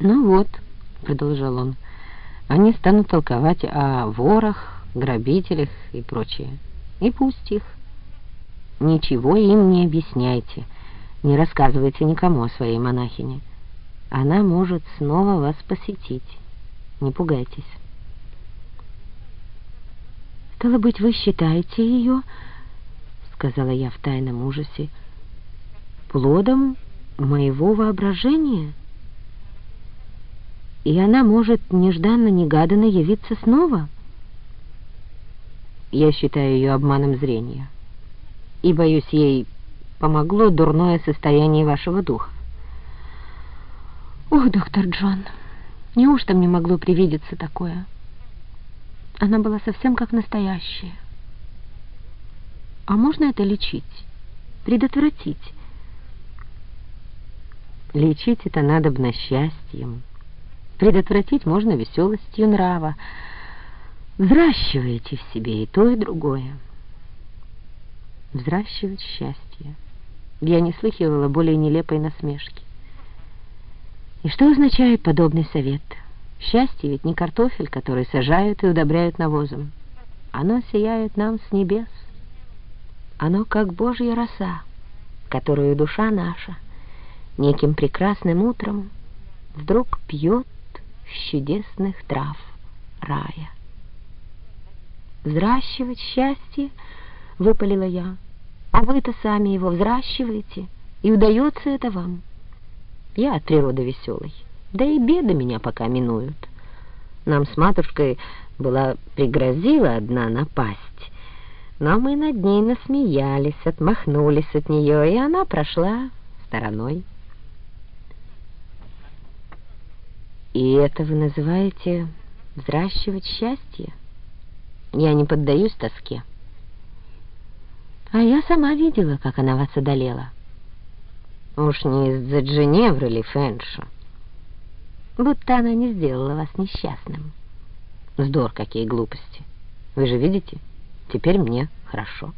«Ну вот», — продолжал он, — «они станут толковать о ворах, грабителях и прочее. И пусть их. Ничего им не объясняйте, не рассказывайте никому о своей монахине. Она может снова вас посетить. Не пугайтесь». «Стало быть, вы считаете ее, — сказала я в тайном ужасе, — плодом моего воображения?» И она может нежданно-негаданно явиться снова. Я считаю ее обманом зрения, и, боюсь, ей помогло дурное состояние вашего духа. Ох, доктор Джон, неужто мне могло привидеться такое? Она была совсем как настоящая. А можно это лечить, предотвратить? Лечить это надо бы на счастьем. Предотвратить можно веселостью нрава. Взращивайте в себе и то, и другое. Взращивать счастье. Я не слыхивала более нелепой насмешки. И что означает подобный совет? Счастье ведь не картофель, который сажают и удобряют навозом. Оно сияет нам с небес. Оно как Божья роса, которую душа наша неким прекрасным утром вдруг пьет с чудесных трав рая. «Взращивать счастье?» — выпалила я. «А вы-то сами его взращиваете, и удается это вам. Я от природы веселый, да и беды меня пока минуют. Нам с матушкой была пригрозила одна напасть, но мы над ней насмеялись, отмахнулись от нее, и она прошла стороной». И это вы называете взращивать счастье? Я не поддаюсь тоске. А я сама видела, как она вас одолела. Уж не из-за Дженевры ли Фэнша? Будто она не сделала вас несчастным. Здор, какие глупости. Вы же видите, теперь мне хорошо.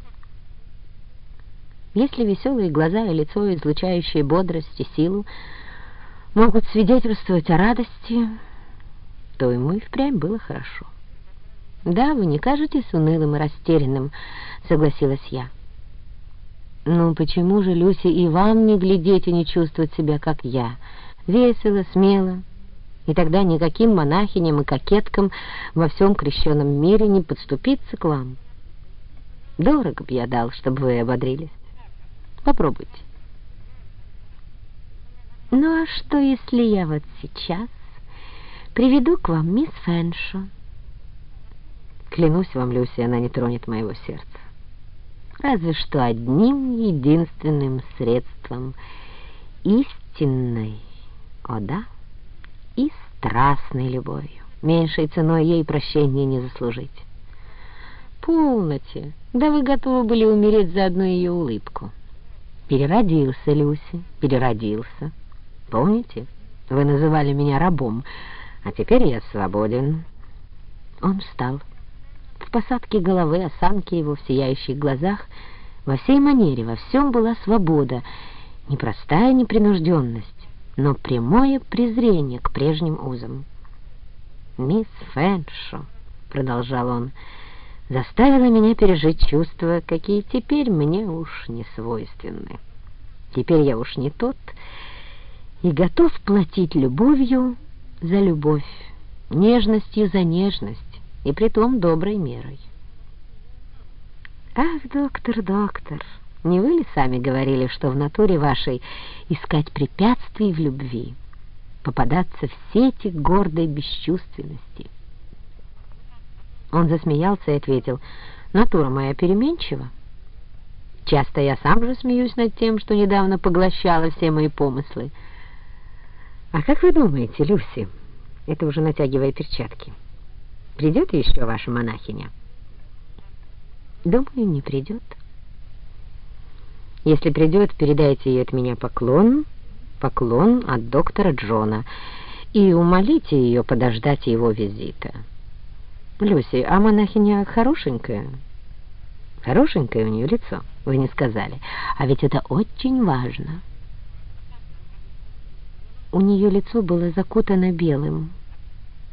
Если веселые глаза и лицо, излучающие бодрость и силу, могут свидетельствовать о радости, то ему и впрямь было хорошо. «Да, вы не кажетесь унылым и растерянным», — согласилась я. «Ну почему же, Люси, и вам не глядеть и не чувствовать себя, как я? Весело, смело, и тогда никаким монахиням и кокеткам во всем крещенном мире не подступиться к вам. Дорого б я дал, чтобы вы ободрились. Попробуйте». Ну а что, если я вот сейчас приведу к вам мисс Фэншо? Клянусь вам, Люси, она не тронет моего сердца. Разве что одним единственным средством истинной, о да, и страстной любовью. Меньшей ценой ей прощения не заслужить. Полноте, да вы готовы были умереть за одну ее улыбку. Переродился, Люси, переродился. Помните, вы называли меня рабом, а теперь я свободен». Он встал. В посадке головы, осанке его, в сияющих глазах, во всей манере, во всем была свобода, непростая непринужденность, но прямое презрение к прежним узам. «Мисс Фэншо», — продолжал он, — заставила меня пережить чувства, какие теперь мне уж не свойственны. Теперь я уж не тот, и готов платить любовью за любовь, нежностью за нежность, и притом доброй мерой. Ах, доктор, доктор, не вы ли сами говорили, что в натуре вашей искать препятствий в любви, попадаться в сети гордой бесчувственности? Он засмеялся и ответил, натура моя переменчива. Часто я сам же смеюсь над тем, что недавно поглощала все мои помыслы, «А как вы думаете, Люси?» Это уже натягивая перчатки. «Придет еще ваша монахиня?» «Думаю, не придет». «Если придет, передайте ей от меня поклон, поклон от доктора Джона, и умолите ее подождать его визита». «Люси, а монахиня хорошенькая?» «Хорошенькое у нее лицо, вы не сказали. А ведь это очень важно». У нее лицо было закутано белым.